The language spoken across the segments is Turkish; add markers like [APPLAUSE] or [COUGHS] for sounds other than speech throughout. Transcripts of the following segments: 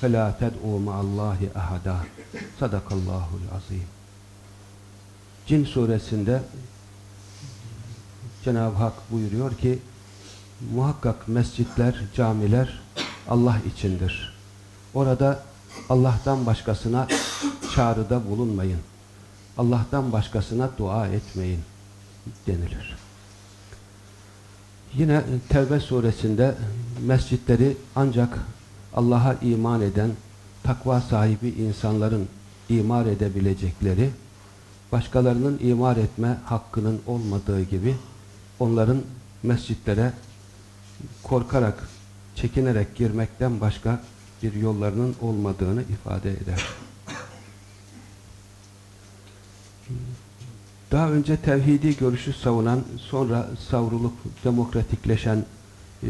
فَلَا تَدْعُوا مَعَ اللّٰهِ اَحَدًا Sadakallahul azim. Cin suresinde Cenab-ı Hak buyuruyor ki muhakkak mescitler, camiler Allah içindir. Orada Allah'tan başkasına çağrıda bulunmayın. Allah'tan başkasına dua etmeyin denilir. Yine Tevbe suresinde mescitleri ancak Allah'a iman eden, takva sahibi insanların imar edebilecekleri, başkalarının imar etme hakkının olmadığı gibi onların mescitlere korkarak, çekinerek girmekten başka bir yollarının olmadığını ifade eder. Daha önce tevhidi görüşü savunan, sonra savrulup demokratikleşen e,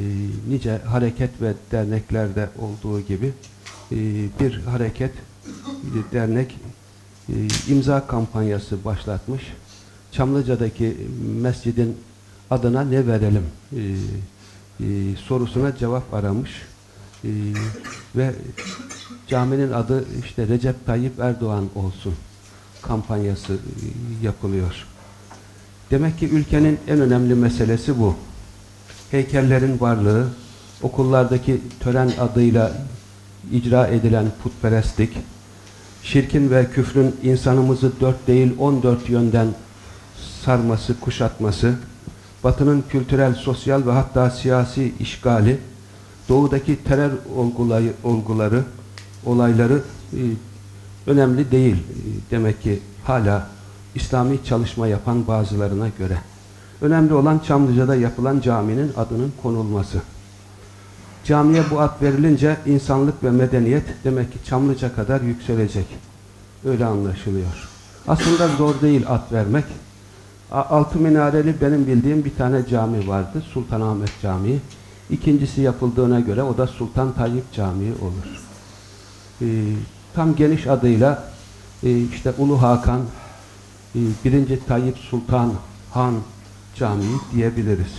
nice hareket ve derneklerde olduğu gibi e, bir hareket, bir dernek e, imza kampanyası başlatmış. Çamlıca'daki mescidin adına ne verelim sorusuna cevap aramış ve caminin adı işte Recep Tayyip Erdoğan olsun kampanyası yapılıyor. Demek ki ülkenin en önemli meselesi bu heykellerin varlığı, okullardaki tören adıyla icra edilen putperestlik, şirkin ve küfrün insanımızı dört değil on dört yönden sarması, kuşatması, batının kültürel, sosyal ve hatta siyasi işgali, doğudaki terör olguları, olguları olayları e, önemli değil. E, demek ki hala İslami çalışma yapan bazılarına göre. Önemli olan Çamlıca'da yapılan caminin adının konulması. Camiye bu ad verilince insanlık ve medeniyet demek ki Çamlıca kadar yükselecek. Öyle anlaşılıyor. Aslında zor değil ad vermek. Altı minareli benim bildiğim bir tane cami vardı. Sultanahmet Camii. İkincisi yapıldığına göre o da Sultan Tayyip Camii olur. Ee, tam geniş adıyla e, işte Ulu Hakan, e, birinci Tayyip Sultan Han Camii diyebiliriz.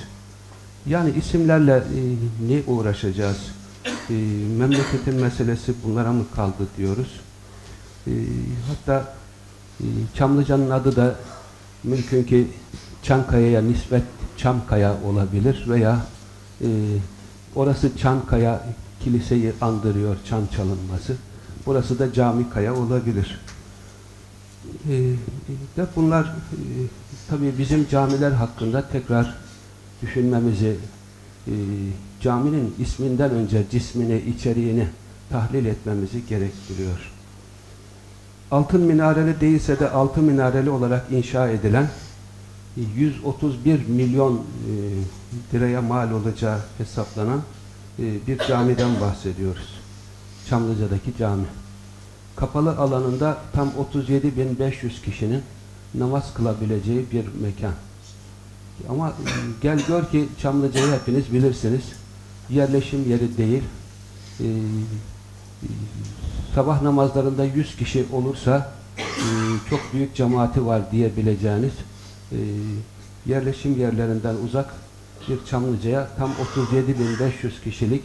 Yani isimlerle e, ne uğraşacağız? E, memleketin meselesi bunlara mı kaldı diyoruz. E, hatta e, Çamlıca'nın adı da mümkün ki Çankaya'ya nispet Çamkaya olabilir veya e, orası Çankaya kiliseyi andırıyor çan çalınması. Burası da cami kaya olabilir. E, de bunlar e, tabii bizim camiler hakkında tekrar düşünmemizi, e, caminin isminden önce cismini, içeriğini tahlil etmemizi gerektiriyor. Altın minareli değilse de altın minareli olarak inşa edilen 131 milyon e, mal olacağı hesaplanan e, bir camiden bahsediyoruz. Çamlıca'daki cami. Kapalı alanında tam 37.500 kişinin namaz kılabileceği bir mekan. Ama gel gör ki Çamlıca'yı hepiniz bilirsiniz. Yerleşim yeri değil. Ee, sabah namazlarında 100 kişi olursa e, çok büyük cemaati var diyebileceğiniz e, yerleşim yerlerinden uzak bir Çamlıca'ya tam 37.500 kişilik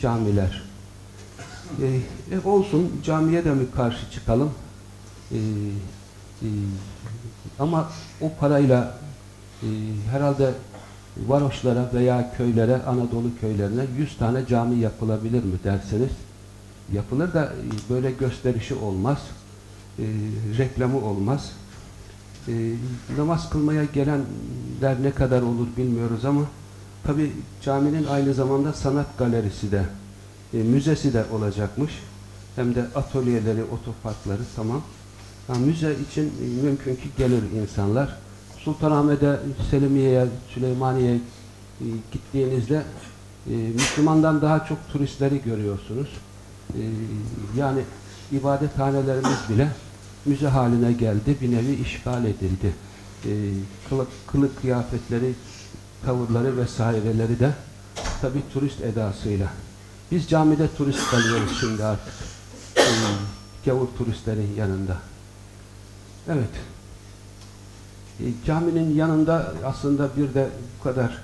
camiler. E, e, olsun camiye de mi karşı çıkalım? E, e, ama o parayla e, herhalde varoşlara veya köylere, Anadolu köylerine 100 tane cami yapılabilir mi derseniz yapılır da e, böyle gösterişi olmaz. e, reklamı olmaz. E, namaz kılmaya gelenler ne kadar olur bilmiyoruz ama tabi caminin aynı zamanda sanat galerisi de e, müzesi de olacakmış. Hem de atölyeleri, otoparkları tamam. Ha, müze için e, mümkün ki gelir insanlar. Sultanahmet'e, Selimiye'ye, Süleymaniye'ye e, gittiğinizde e, Müslümandan daha çok turistleri görüyorsunuz. E, yani ibadethanelerimiz bile müze haline geldi, bir nevi işgal edildi. E, kılık, kılık kıyafetleri, tavırları vesaireleri de tabi turist edasıyla. Biz camide turist kalıyoruz şimdi artık. E, gavur turistlerin yanında. Evet. E, caminin yanında aslında bir de bu kadar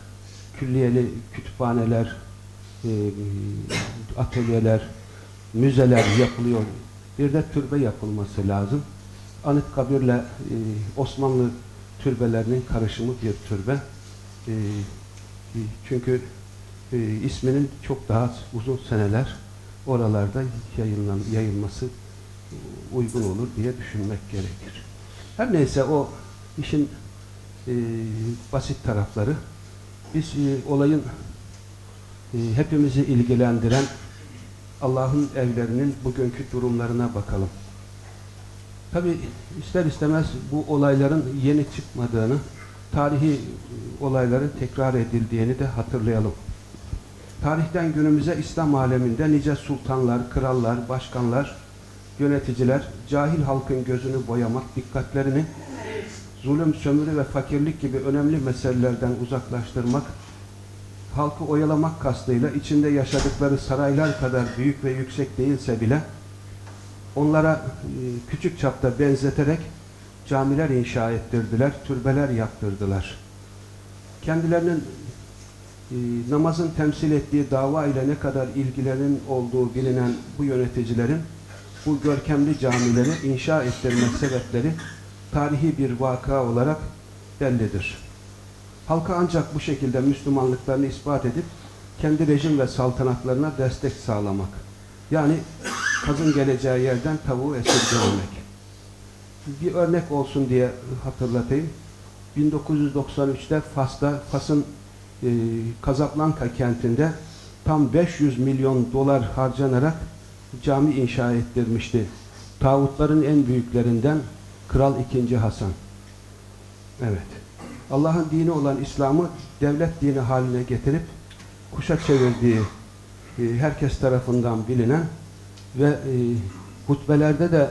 külliyeli kütüphaneler, e, atölyeler, müzeler yapılıyor. Bir de türbe yapılması lazım. Anıtkabir'le e, Osmanlı türbelerinin karışımı bir türbe. E, e, çünkü e, isminin çok daha uzun seneler oralarda yayınlan, yayılması uygun olur diye düşünmek gerekir. Her neyse o işin e, basit tarafları. Biz e, olayın e, hepimizi ilgilendiren Allah'ın evlerinin bugünkü durumlarına bakalım. Tabi ister istemez bu olayların yeni çıkmadığını, tarihi e, olayların tekrar edildiğini de hatırlayalım. Tarihten günümüze İslam aleminde nice sultanlar, krallar, başkanlar, yöneticiler, cahil halkın gözünü boyamak, dikkatlerini zulüm, sömürü ve fakirlik gibi önemli meselelerden uzaklaştırmak, halkı oyalamak kastıyla içinde yaşadıkları saraylar kadar büyük ve yüksek değilse bile onlara e, küçük çapta benzeterek camiler inşa ettirdiler, türbeler yaptırdılar. Kendilerinin e, namazın temsil ettiği dava ile ne kadar ilgilerin olduğu bilinen bu yöneticilerin bu görkemli camileri inşa ettirme sebepleri tarihi bir vaka olarak bellidir. Halka ancak bu şekilde Müslümanlıklarını ispat edip kendi rejim ve saltanatlarına destek sağlamak. Yani kazın geleceği yerden tavuğu esirgememek. Bir örnek olsun diye hatırlatayım. 1993'te Fas'ta, Fas'ın e, Kazablanka kentinde tam 500 milyon dolar harcanarak cami inşa ettirmişti. Tağutların en büyüklerinden Kral II. Hasan. Evet. Allah'ın dini olan İslam'ı devlet dini haline getirip kuşa çevirdiği e, herkes tarafından bilinen ve e, hutbelerde de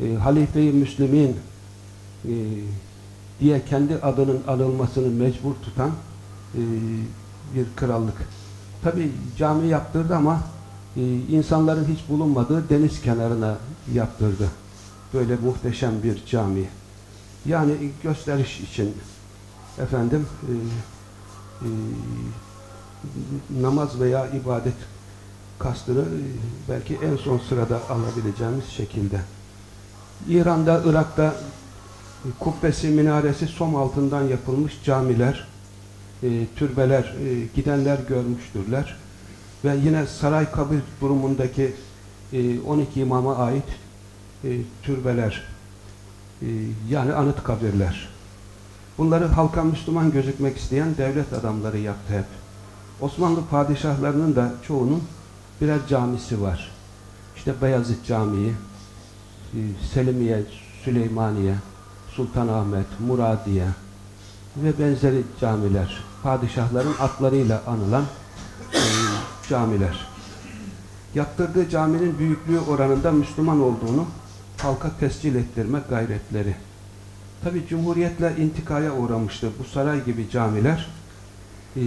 e, Halife-i Müslümin e, diye kendi adının anılmasını mecbur tutan e, bir krallık. Tabi cami yaptırdı ama e, insanların hiç bulunmadığı deniz kenarına yaptırdı. Böyle muhteşem bir cami. Yani gösteriş için efendim e, namaz veya ibadet kastını belki en son sırada alabileceğimiz şekilde. İran'da, Irak'ta kubbesi, minaresi som altından yapılmış camiler, e, türbeler, e, gidenler görmüştürler. Ve yine saray kabir durumundaki e, 12 imama ait e, türbeler, e, yani anıt kabirler. Bunları halka Müslüman gözükmek isteyen devlet adamları yaptı hep. Osmanlı padişahlarının da çoğunun birer camisi var. İşte Beyazıt Camii, e, Selimiye, Süleymaniye, Sultanahmet, Muradiye ve benzeri camiler. Padişahların atlarıyla anılan e, camiler. Yaptırdığı caminin büyüklüğü oranında Müslüman olduğunu halka tescil ettirme gayretleri. Tabi Cumhuriyetle intikaya uğramıştı bu saray gibi camiler. E,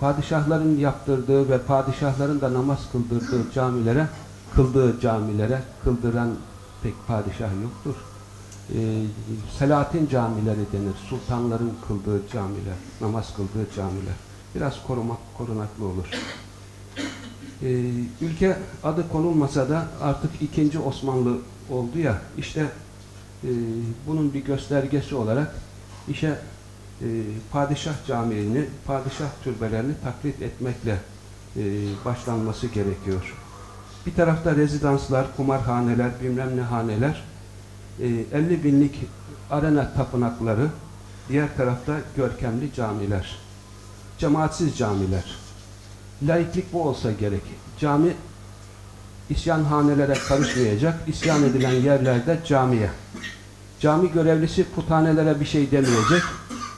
padişahların yaptırdığı ve padişahların da namaz kıldırdığı camilere, kıldığı camilere, kıldıran pek padişah yoktur. E, Selahattin camileri denir. Sultanların kıldığı camiler, namaz kıldığı camiler. Biraz korumak, korunaklı olur. E, ülke adı konulmasa da artık ikinci Osmanlı oldu ya, işte e, bunun bir göstergesi olarak işe e, padişah camiini, padişah türbelerini taklit etmekle e, başlanması gerekiyor. Bir tarafta rezidanslar, kumarhaneler, bilmem ne haneler, e, 50 binlik arena tapınakları, diğer tarafta görkemli camiler, cemaatsiz camiler. Laiklik bu olsa gerek. Cami isyanhanelere karışmayacak, isyan edilen yerlerde camiye. Cami görevlisi puthanelere bir şey demeyecek,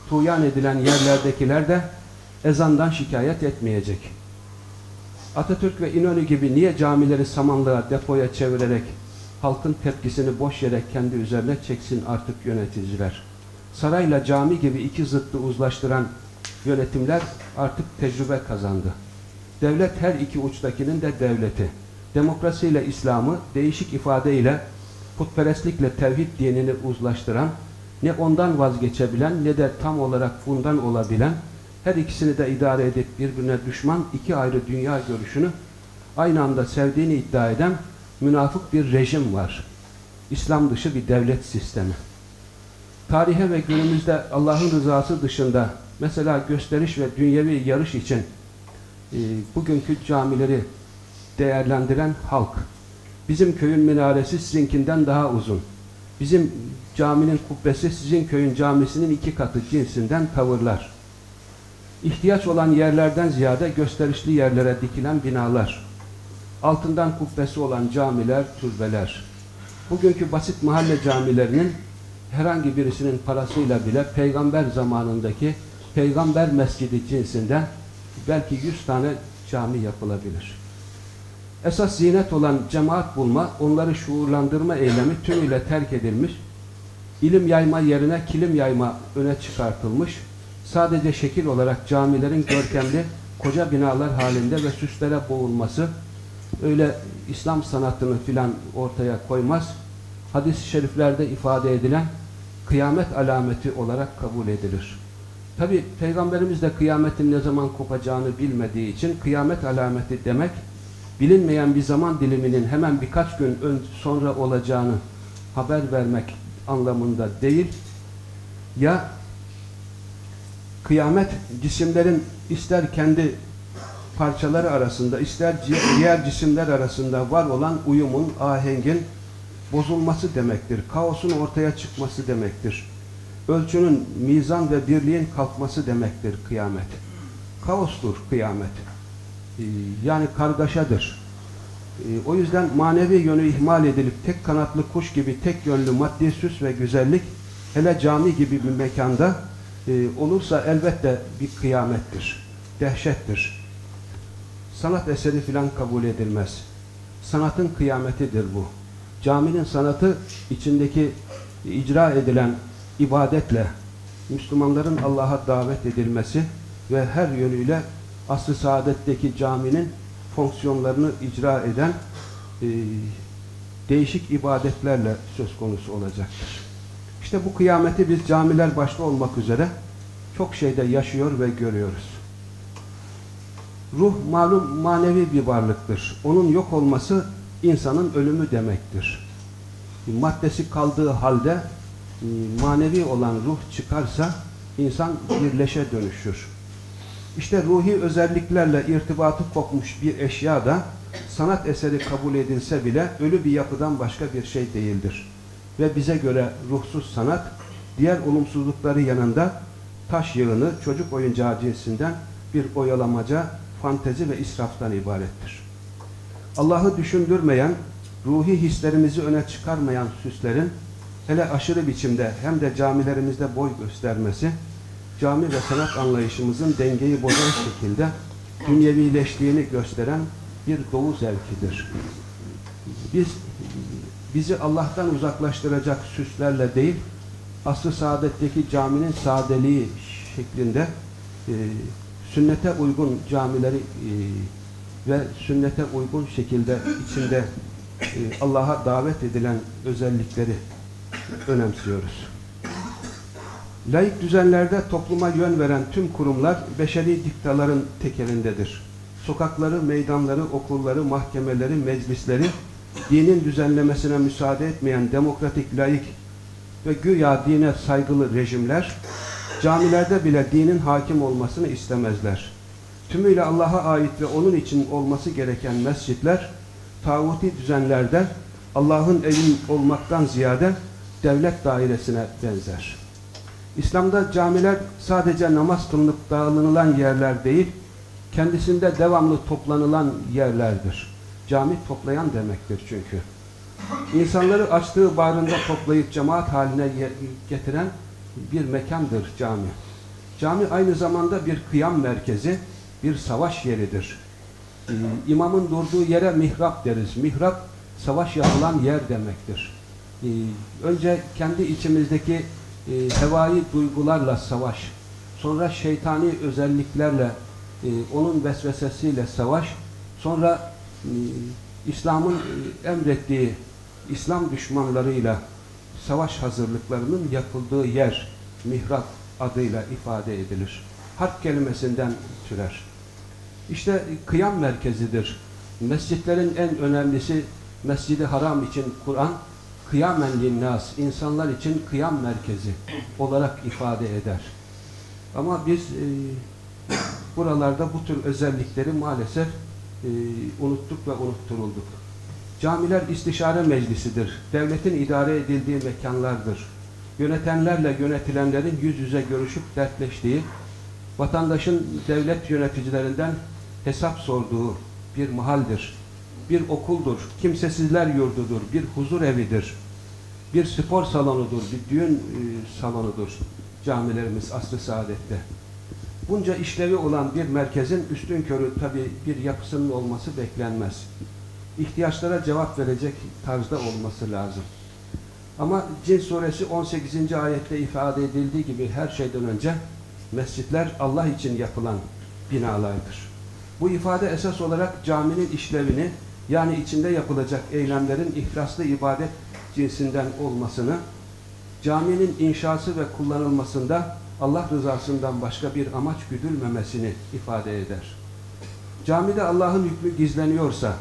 tuyan edilen yerlerdekiler de ezandan şikayet etmeyecek. Atatürk ve İnönü gibi niye camileri samanlığa, depoya çevirerek halkın tepkisini boş yere kendi üzerine çeksin artık yöneticiler. Sarayla cami gibi iki zıttı uzlaştıran yönetimler artık tecrübe kazandı. Devlet her iki uçtakinin de devleti. Demokrasiyle İslam'ı değişik ifadeyle putperestlikle tevhid dinini uzlaştıran, ne ondan vazgeçebilen ne de tam olarak bundan olabilen, her ikisini de idare edip birbirine düşman iki ayrı dünya görüşünü aynı anda sevdiğini iddia eden münafık bir rejim var. İslam dışı bir devlet sistemi. Tarihe ve günümüzde Allah'ın rızası dışında mesela gösteriş ve dünyevi yarış için e, bugünkü camileri değerlendiren halk. Bizim köyün minaresi sizinkinden daha uzun. Bizim caminin kubbesi sizin köyün camisinin iki katı cinsinden tavırlar. İhtiyaç olan yerlerden ziyade gösterişli yerlere dikilen binalar. Altından kubbesi olan camiler, türbeler. Bugünkü basit mahalle camilerinin herhangi birisinin parasıyla bile peygamber zamanındaki peygamber mescidi cinsinden belki yüz tane cami yapılabilir. Esas zinet olan cemaat bulma, onları şuurlandırma eylemi tümüyle terk edilmiş, ilim yayma yerine kilim yayma öne çıkartılmış, sadece şekil olarak camilerin görkemli koca binalar halinde ve süslere boğulması, öyle İslam sanatını filan ortaya koymaz, hadis-i şeriflerde ifade edilen kıyamet alameti olarak kabul edilir. Tabi Peygamberimiz de kıyametin ne zaman kopacağını bilmediği için kıyamet alameti demek bilinmeyen bir zaman diliminin hemen birkaç gün ön sonra olacağını haber vermek anlamında değil ya kıyamet cisimlerin ister kendi parçaları arasında ister diğer cisimler arasında var olan uyumun, ahengin bozulması demektir. Kaosun ortaya çıkması demektir. Ölçünün, mizan ve birliğin kalkması demektir kıyamet. Kaostur kıyamet. Ee, yani kargaşadır. Ee, o yüzden manevi yönü ihmal edilip tek kanatlı kuş gibi tek yönlü maddi süs ve güzellik hele cami gibi bir mekanda e, olursa elbette bir kıyamettir. Dehşettir. Sanat eseri filan kabul edilmez. Sanatın kıyametidir bu. Caminin sanatı içindeki icra edilen ibadetle Müslümanların Allah'a davet edilmesi ve her yönüyle asr-ı saadetteki caminin fonksiyonlarını icra eden e, değişik ibadetlerle söz konusu olacaktır. İşte bu kıyameti biz camiler başta olmak üzere çok şeyde yaşıyor ve görüyoruz. Ruh malum manevi bir varlıktır. Onun yok olması insanın ölümü demektir. Maddesi kaldığı halde e, manevi olan ruh çıkarsa insan bir leşe dönüşür. İşte ruhi özelliklerle irtibatı kopmuş bir eşya da sanat eseri kabul edilse bile ölü bir yapıdan başka bir şey değildir. Ve bize göre ruhsuz sanat diğer olumsuzlukları yanında taş yığını çocuk oyuncağı cinsinden bir oyalamaca, fantezi ve israftan ibarettir. Allah'ı düşündürmeyen, ruhi hislerimizi öne çıkarmayan süslerin hele aşırı biçimde hem de camilerimizde boy göstermesi, cami ve sanat anlayışımızın dengeyi bozan şekilde dünyevileştiğini gösteren bir doğu zevkidir. Biz bizi Allah'tan uzaklaştıracak süslerle değil, asr-ı saadetteki caminin sadeliği şeklinde e, sünnete uygun camileri e, ve sünnete uygun şekilde içinde e, Allah'a davet edilen özellikleri önemsiyoruz. Laik düzenlerde topluma yön veren tüm kurumlar beşeri diktaların tekelindedir. Sokakları, meydanları, okulları, mahkemeleri, meclisleri, dinin düzenlemesine müsaade etmeyen demokratik, laik ve güya dine saygılı rejimler, camilerde bile dinin hakim olmasını istemezler. Tümüyle Allah'a ait ve onun için olması gereken mescitler, tağuti düzenlerde Allah'ın evi olmaktan ziyade devlet dairesine benzer. İslam'da camiler sadece namaz kılınıp dağılınılan yerler değil, kendisinde devamlı toplanılan yerlerdir. Cami toplayan demektir çünkü. İnsanları açtığı bağrında toplayıp cemaat haline getiren bir mekandır cami. Cami aynı zamanda bir kıyam merkezi, bir savaş yeridir. Ee, imamın durduğu yere mihrap deriz. Mihrap, savaş yapılan yer demektir. Ee, önce kendi içimizdeki e, hevai duygularla savaş, sonra şeytani özelliklerle, e, onun vesvesesiyle savaş, sonra e, İslam'ın e, emrettiği İslam düşmanlarıyla savaş hazırlıklarının yapıldığı yer, mihrap adıyla ifade edilir. Harp kelimesinden türer. İşte kıyam merkezidir. Mescitlerin en önemlisi Mescid-i Haram için Kur'an, kıyamen linnas, insanlar için kıyam merkezi olarak ifade eder. Ama biz e, buralarda bu tür özellikleri maalesef e, unuttuk ve unutturulduk. Camiler istişare meclisidir. Devletin idare edildiği mekanlardır. Yönetenlerle yönetilenlerin yüz yüze görüşüp dertleştiği, vatandaşın devlet yöneticilerinden hesap sorduğu bir mahaldir. Bir okuldur, kimsesizler yurdudur, bir huzur evidir. Bir spor salonudur, bir düğün e, salonudur camilerimiz asr-ı saadette. Bunca işlevi olan bir merkezin üstün körü tabi bir yapısının olması beklenmez. İhtiyaçlara cevap verecek tarzda olması lazım. Ama Cin suresi 18. ayette ifade edildiği gibi her şeyden önce mescitler Allah için yapılan binalardır. Bu ifade esas olarak caminin işlevini yani içinde yapılacak eylemlerin ihlaslı ibadet cinsinden olmasını, caminin inşası ve kullanılmasında Allah rızasından başka bir amaç güdülmemesini ifade eder. Camide Allah'ın hükmü gizleniyorsa,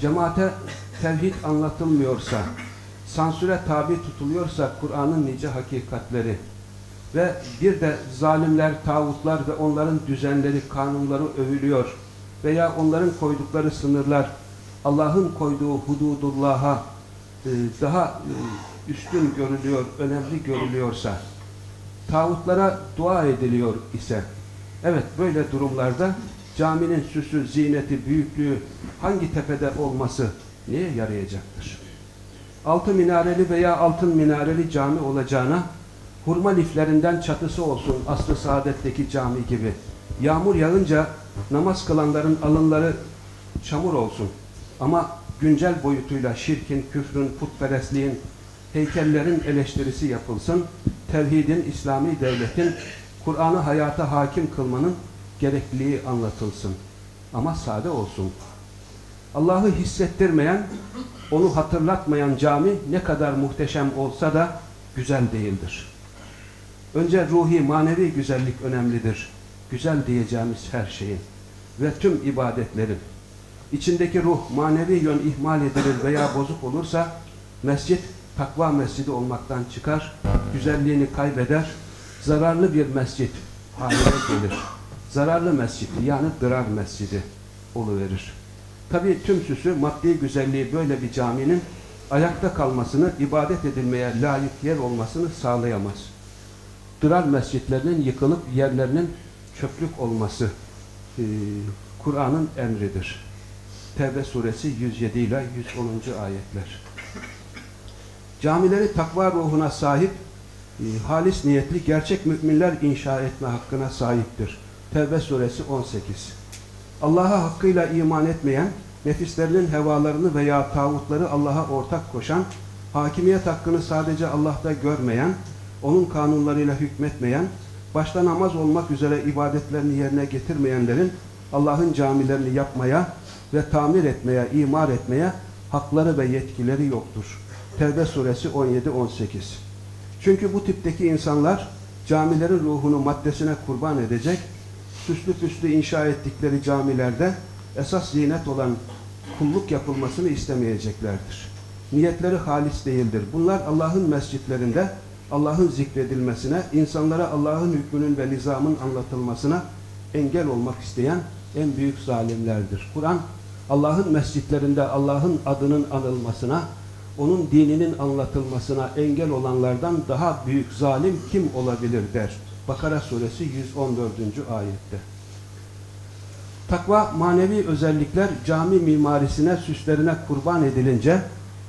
cemaate tevhid anlatılmıyorsa, sansüre tabi tutuluyorsa Kur'an'ın nice hakikatleri ve bir de zalimler, tağutlar ve onların düzenleri, kanunları övülüyor veya onların koydukları sınırlar Allah'ın koyduğu hududullah'a e, daha e, üstün görülüyor, önemli görülüyorsa tağutlara dua ediliyor ise evet böyle durumlarda caminin süsü, ziyneti, büyüklüğü hangi tepede olması neye yarayacaktır? Altı minareli veya altın minareli cami olacağına hurma liflerinden çatısı olsun asr-ı saadetteki cami gibi. Yağmur yağınca namaz kılanların alınları çamur olsun. Ama güncel boyutuyla şirkin, küfrün, putperestliğin, heykellerin eleştirisi yapılsın. Tevhidin, İslami devletin, Kur'an'ı hayata hakim kılmanın gerekliliği anlatılsın. Ama sade olsun. Allah'ı hissettirmeyen, onu hatırlatmayan cami ne kadar muhteşem olsa da güzel değildir. Önce ruhi, manevi güzellik önemlidir. Güzel diyeceğimiz her şeyin ve tüm ibadetlerin. içindeki ruh, manevi yön ihmal edilir veya bozuk olursa mescit takva mescidi olmaktan çıkar, güzelliğini kaybeder, zararlı bir mescit haline gelir. Zararlı mescidi yani dırar mescidi oluverir. Tabi tüm süsü, maddi güzelliği böyle bir caminin ayakta kalmasını, ibadet edilmeye layık yer olmasını sağlayamaz. Dırar mescitlerinin yıkılıp yerlerinin çöplük olması e, Kur'an'ın emridir. Tevbe suresi 107 ile 110. ayetler. Camileri takva ruhuna sahip, e, halis niyetli gerçek müminler inşa etme hakkına sahiptir. Tevbe suresi 18. Allah'a hakkıyla iman etmeyen, nefislerinin hevalarını veya tağutları Allah'a ortak koşan, hakimiyet hakkını sadece Allah'ta görmeyen, onun kanunlarıyla hükmetmeyen, başta namaz olmak üzere ibadetlerini yerine getirmeyenlerin Allah'ın camilerini yapmaya ve tamir etmeye, imar etmeye hakları ve yetkileri yoktur. Tevbe suresi 17-18 Çünkü bu tipteki insanlar camilerin ruhunu maddesine kurban edecek, süslü püslü inşa ettikleri camilerde esas zinet olan kulluk yapılmasını istemeyeceklerdir. Niyetleri halis değildir. Bunlar Allah'ın mescitlerinde Allah'ın zikredilmesine, insanlara Allah'ın hükmünün ve nizamın anlatılmasına engel olmak isteyen en büyük zalimlerdir. Kur'an Allah'ın mescitlerinde Allah'ın adının anılmasına, onun dininin anlatılmasına engel olanlardan daha büyük zalim kim olabilir der. Bakara suresi 114. ayette. Takva manevi özellikler cami mimarisine, süslerine kurban edilince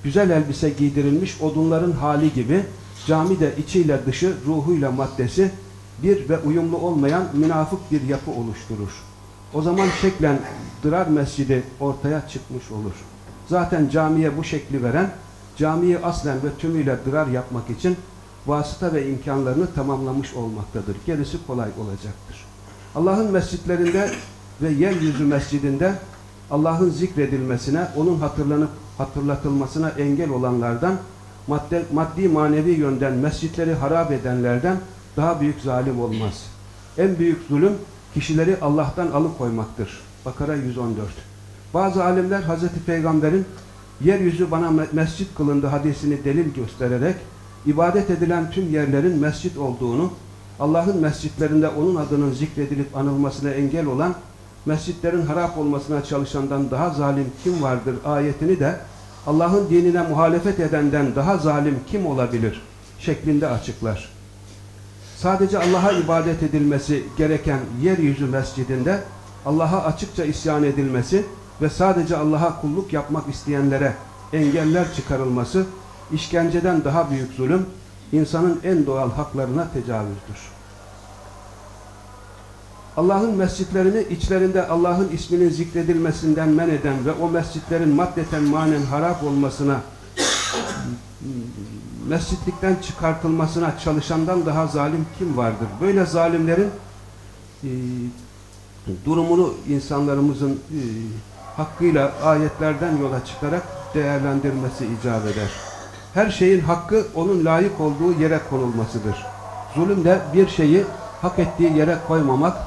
güzel elbise giydirilmiş odunların hali gibi cami de içiyle dışı, ruhuyla maddesi bir ve uyumlu olmayan münafık bir yapı oluşturur. O zaman şeklen Dırar Mescidi ortaya çıkmış olur. Zaten camiye bu şekli veren, camiyi aslen ve tümüyle dırar yapmak için vasıta ve imkanlarını tamamlamış olmaktadır. Gerisi kolay olacaktır. Allah'ın mescitlerinde ve yeryüzü mescidinde Allah'ın zikredilmesine, onun hatırlanıp hatırlatılmasına engel olanlardan, madde, maddi manevi yönden mescitleri harap edenlerden daha büyük zalim olmaz. En büyük zulüm kişileri Allah'tan alıkoymaktır. Bakara 114. Bazı alimler Hazreti Peygamber'in yeryüzü bana mescit kılındı hadisini delil göstererek ibadet edilen tüm yerlerin mescit olduğunu, Allah'ın mescitlerinde onun adının zikredilip anılmasına engel olan mescitlerin harap olmasına çalışandan daha zalim kim vardır ayetini de Allah'ın dinine muhalefet edenden daha zalim kim olabilir şeklinde açıklar. Sadece Allah'a ibadet edilmesi gereken yeryüzü mescidinde Allah'a açıkça isyan edilmesi ve sadece Allah'a kulluk yapmak isteyenlere engeller çıkarılması işkenceden daha büyük zulüm, insanın en doğal haklarına tecavüzdür. Allah'ın mescitlerini içlerinde Allah'ın isminin zikredilmesinden men eden ve o mescitlerin maddeten manen harap olmasına mescitlikten çıkartılmasına çalışandan daha zalim kim vardır? Böyle zalimlerin e, durumunu insanlarımızın e, hakkıyla ayetlerden yola çıkarak değerlendirmesi icap eder. Her şeyin hakkı onun layık olduğu yere konulmasıdır. Zulüm de bir şeyi hak ettiği yere koymamak,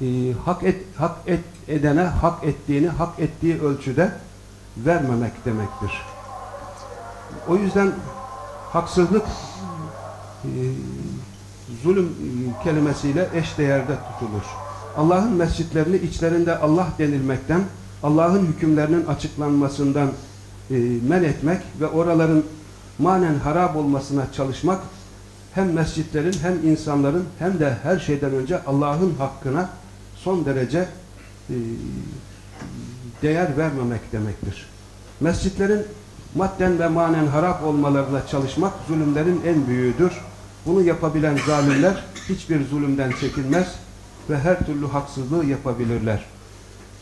e, hak et hak et edene hak ettiğini hak ettiği ölçüde vermemek demektir. O yüzden haksızlık e, zulüm e, kelimesiyle eş değerde tutulur. Allah'ın mescitlerini içlerinde Allah denilmekten, Allah'ın hükümlerinin açıklanmasından e, men etmek ve oraların manen harap olmasına çalışmak hem mescitlerin hem insanların hem de her şeyden önce Allah'ın hakkına son derece e, değer vermemek demektir. Mescitlerin madden ve manen harap olmalarına çalışmak zulümlerin en büyüğüdür. Bunu yapabilen zalimler hiçbir zulümden çekinmez ve her türlü haksızlığı yapabilirler.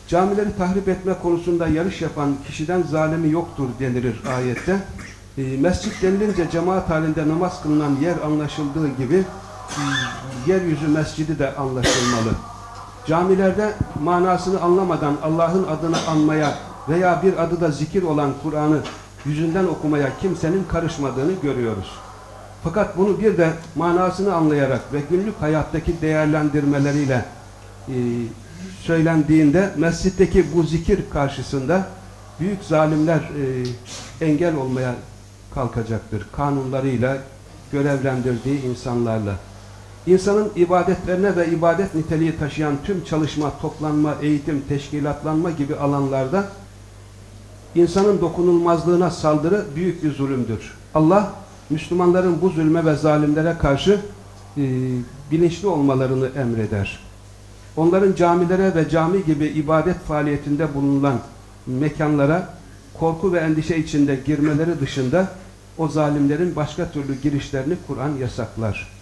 Camileri tahrip etme konusunda yarış yapan kişiden zalimi yoktur denilir ayette. E, mescit denilince cemaat halinde namaz kılınan yer anlaşıldığı gibi yeryüzü mescidi de anlaşılmalı. Camilerde manasını anlamadan Allah'ın adını anmaya veya bir adı da zikir olan Kur'an'ı yüzünden okumaya kimsenin karışmadığını görüyoruz. Fakat bunu bir de manasını anlayarak ve günlük hayattaki değerlendirmeleriyle e, söylendiğinde mescitteki bu zikir karşısında büyük zalimler e, engel olmaya kalkacaktır. Kanunlarıyla, görevlendirdiği insanlarla. İnsanın ibadetlerine ve ibadet niteliği taşıyan tüm çalışma, toplanma, eğitim, teşkilatlanma gibi alanlarda insanın dokunulmazlığına saldırı büyük bir zulümdür. Allah Müslümanların bu zulme ve zalimlere karşı e, bilinçli olmalarını emreder. Onların camilere ve cami gibi ibadet faaliyetinde bulunan mekanlara korku ve endişe içinde girmeleri dışında o zalimlerin başka türlü girişlerini Kur'an yasaklar.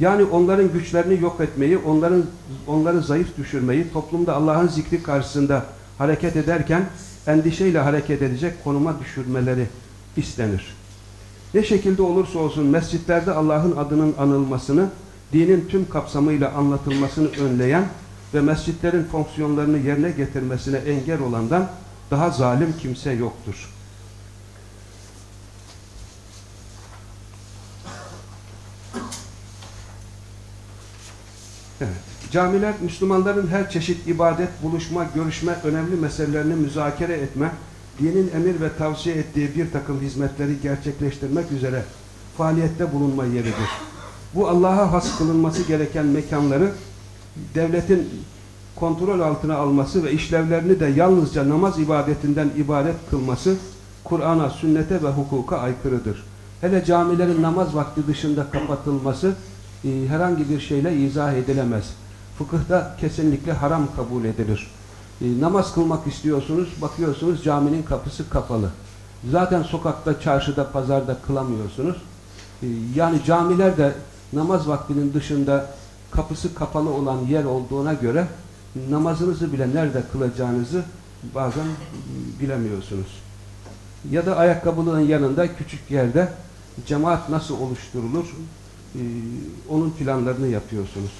Yani onların güçlerini yok etmeyi, onların onları zayıf düşürmeyi, toplumda Allah'ın zikri karşısında hareket ederken endişeyle hareket edecek konuma düşürmeleri istenir. Ne şekilde olursa olsun mescitlerde Allah'ın adının anılmasını, dinin tüm kapsamıyla anlatılmasını önleyen ve mescitlerin fonksiyonlarını yerine getirmesine engel olandan daha zalim kimse yoktur. Evet. Camiler Müslümanların her çeşit ibadet, buluşma, görüşme, önemli meselelerini müzakere etme, dinin emir ve tavsiye ettiği bir takım hizmetleri gerçekleştirmek üzere faaliyette bulunma yeridir. Bu Allah'a has kılınması gereken mekanları devletin kontrol altına alması ve işlevlerini de yalnızca namaz ibadetinden ibaret kılması Kur'an'a, sünnete ve hukuka aykırıdır. Hele camilerin namaz vakti dışında kapatılması e, herhangi bir şeyle izah edilemez. Fıkıhta kesinlikle haram kabul edilir. E, namaz kılmak istiyorsunuz, bakıyorsunuz caminin kapısı kapalı. Zaten sokakta, çarşıda, pazarda kılamıyorsunuz. E, yani camiler de namaz vaktinin dışında kapısı kapalı olan yer olduğuna göre namazınızı bile nerede kılacağınızı bazen bilemiyorsunuz. Ya da ayakkabılığın yanında küçük yerde cemaat nasıl oluşturulur ee, onun planlarını yapıyorsunuz.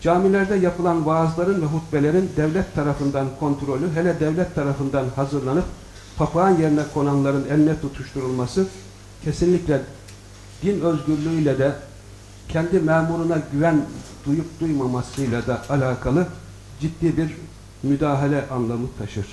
Camilerde yapılan vaazların ve hutbelerin devlet tarafından kontrolü hele devlet tarafından hazırlanıp papağan yerine konanların eline tutuşturulması kesinlikle din özgürlüğüyle de kendi memuruna güven duyup duymamasıyla da alakalı ciddi bir müdahale anlamı taşır.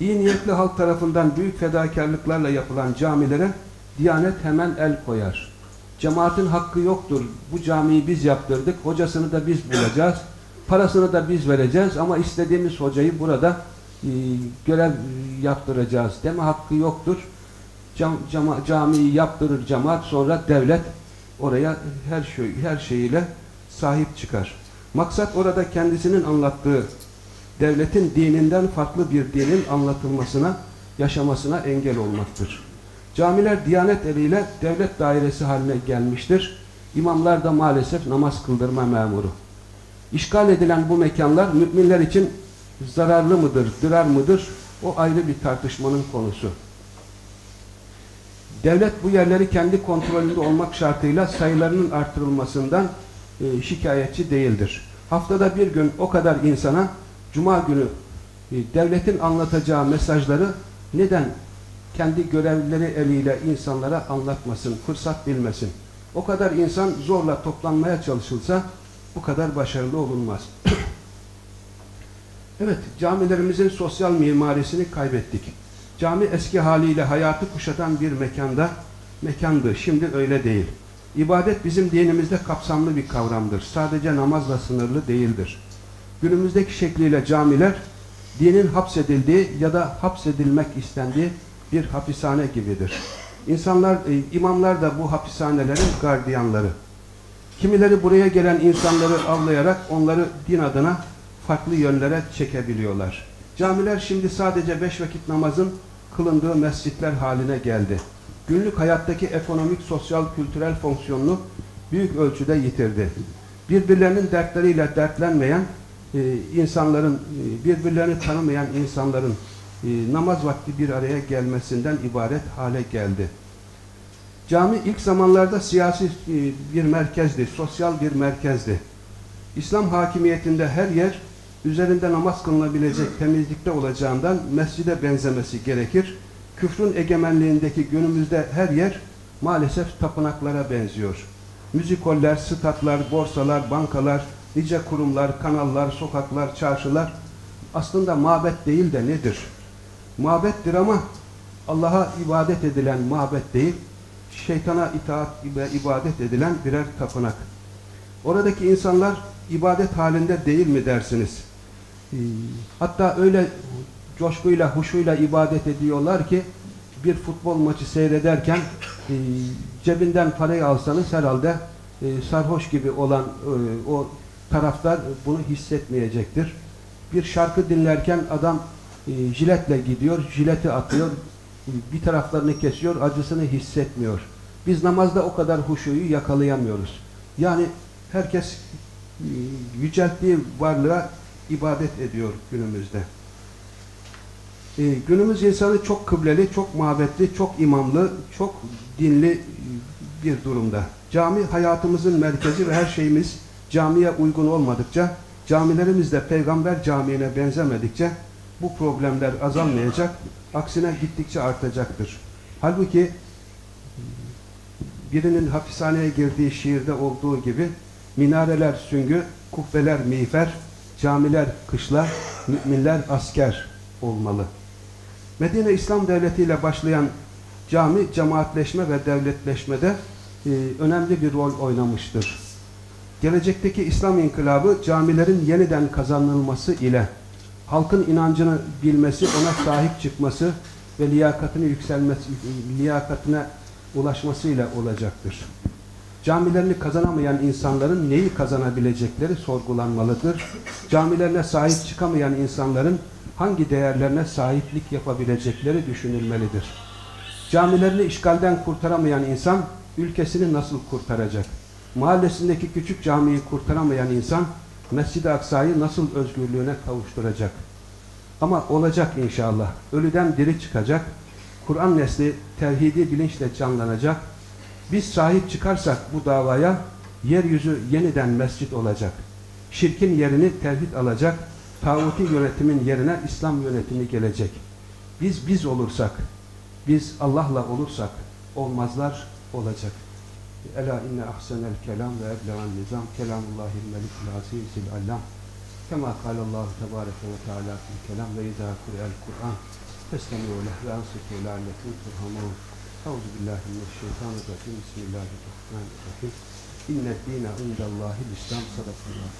İyi niyetli halk tarafından büyük fedakarlıklarla yapılan camilere Diyanet hemen el koyar. Cemaatin hakkı yoktur. Bu camiyi biz yaptırdık. Hocasını da biz bulacağız. Parasını da biz vereceğiz ama istediğimiz hocayı burada e, görev yaptıracağız deme hakkı yoktur. Cam, cama, camiyi yaptırır cemaat sonra devlet oraya her şey her şeyiyle sahip çıkar. Maksat orada kendisinin anlattığı devletin dininden farklı bir dinin anlatılmasına, yaşamasına engel olmaktır. Camiler Diyanet eliyle devlet dairesi haline gelmiştir. İmamlar da maalesef namaz kıldırma memuru. İşgal edilen bu mekanlar müminler için zararlı mıdır, dırar mıdır? O ayrı bir tartışmanın konusu. Devlet bu yerleri kendi kontrolünde olmak şartıyla sayılarının artırılmasından e, şikayetçi değildir. Haftada bir gün o kadar insana Cuma günü e, devletin anlatacağı mesajları neden kendi görevlileri eliyle insanlara anlatmasın, fırsat bilmesin. O kadar insan zorla toplanmaya çalışılsa bu kadar başarılı olunmaz. [COUGHS] evet, camilerimizin sosyal mimarisini kaybettik. Cami eski haliyle hayatı kuşatan bir mekanda, mekandı. Şimdi öyle değil. İbadet bizim dinimizde kapsamlı bir kavramdır. Sadece namazla sınırlı değildir. Günümüzdeki şekliyle camiler, dinin hapsedildiği ya da hapsedilmek istendiği bir hapishane gibidir. İnsanlar, e, imamlar da bu hapishanelerin gardiyanları. Kimileri buraya gelen insanları avlayarak onları din adına farklı yönlere çekebiliyorlar. Camiler şimdi sadece beş vakit namazın kılındığı mescitler haline geldi. Günlük hayattaki ekonomik, sosyal, kültürel fonksiyonunu büyük ölçüde yitirdi. Birbirlerinin dertleriyle dertlenmeyen e, insanların, e, birbirlerini tanımayan insanların e, namaz vakti bir araya gelmesinden ibaret hale geldi. Cami ilk zamanlarda siyasi e, bir merkezdi, sosyal bir merkezdi. İslam hakimiyetinde her yer üzerinde namaz kılınabilecek temizlikte olacağından mescide benzemesi gerekir. Küfrün egemenliğindeki günümüzde her yer maalesef tapınaklara benziyor. Müzikoller, statlar, borsalar, bankalar, nice kurumlar, kanallar, sokaklar, çarşılar aslında mabet değil de nedir? Mabettir ama Allah'a ibadet edilen mabet değil, şeytana itaat ve ibadet edilen birer tapınak. Oradaki insanlar ibadet halinde değil mi dersiniz? Ee, hatta öyle coşkuyla, huşuyla ibadet ediyorlar ki bir futbol maçı seyrederken e, cebinden parayı alsanız herhalde e, sarhoş gibi olan e, o taraftar bunu hissetmeyecektir. Bir şarkı dinlerken adam e, jiletle gidiyor, jileti atıyor, bir taraflarını kesiyor, acısını hissetmiyor. Biz namazda o kadar huşuyu yakalayamıyoruz. Yani herkes e, yücelttiği varlığa ibadet ediyor günümüzde. E, günümüz insanı çok kıbleli, çok mabetli, çok imamlı, çok dinli bir durumda. Cami hayatımızın merkezi ve her şeyimiz camiye uygun olmadıkça, camilerimiz de peygamber camiine benzemedikçe bu problemler azalmayacak, aksine gittikçe artacaktır. Halbuki birinin hapishaneye girdiği şiirde olduğu gibi minareler süngü, kubbeler miğfer, camiler kışla, müminler asker olmalı. Medine İslam Devleti ile başlayan cami cemaatleşme ve devletleşmede e, önemli bir rol oynamıştır. Gelecekteki İslam inkılabı camilerin yeniden kazanılması ile halkın inancını bilmesi, ona sahip çıkması, ve liyakatını yükselmesi, liyakatına ulaşmasıyla olacaktır. Camilerini kazanamayan insanların neyi kazanabilecekleri sorgulanmalıdır. Camilerine sahip çıkamayan insanların hangi değerlerine sahiplik yapabilecekleri düşünülmelidir. Camilerini işgalden kurtaramayan insan ülkesini nasıl kurtaracak? Mahallesindeki küçük camiyi kurtaramayan insan Mescid-i Aksa'yı nasıl özgürlüğüne kavuşturacak? Ama olacak inşallah. Ölüden diri çıkacak. Kur'an nesli tevhidi bilinçle canlanacak. Biz sahip çıkarsak bu davaya yeryüzü yeniden mescit olacak. Şirkin yerini tevhid alacak. Tağuti yönetimin yerine İslam yönetimi gelecek. Biz biz olursak, biz Allah'la olursak olmazlar olacak. Ela inne ahsenel kelam ve eblegan nizam kelamullahil melikul azizil allam. Kema kalallahu tebareke ve teala fil kelam ve izâ kure'el Kur'an. Festemi'u leh ve ansitu leallekum turhamun. Euzu billahi mineşşeytanirracim. Bismillahirrahmanirrahim. İnned dîne indellâhil İslam sadakallahu.